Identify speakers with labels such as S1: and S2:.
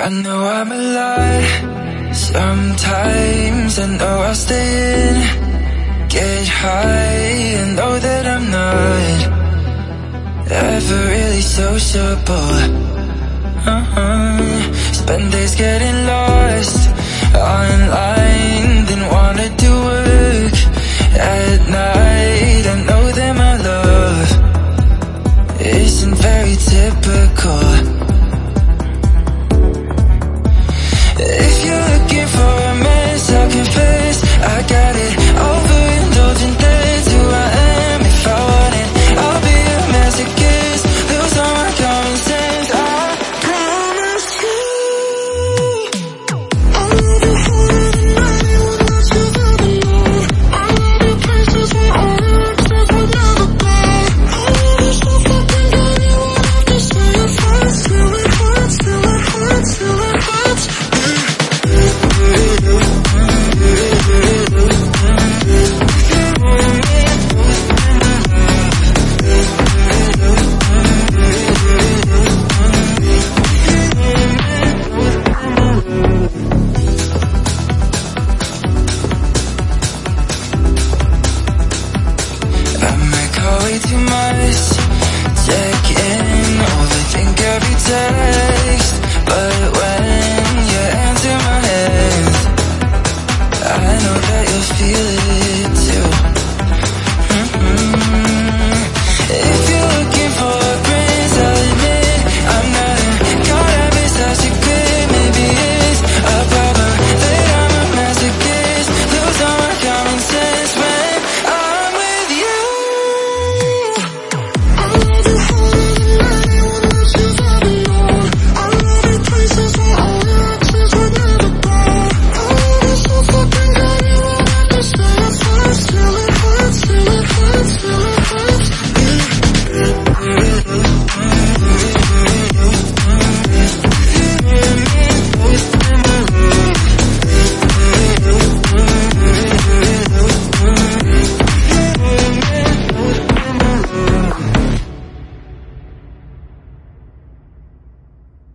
S1: I know I'm a lot Sometimes I know I'll stay in Get high and know that I'm not Ever really sociable uh-huh. Spend days getting lost Online too much. Check in, overthink every text But when you answer my head I know that you'll feel it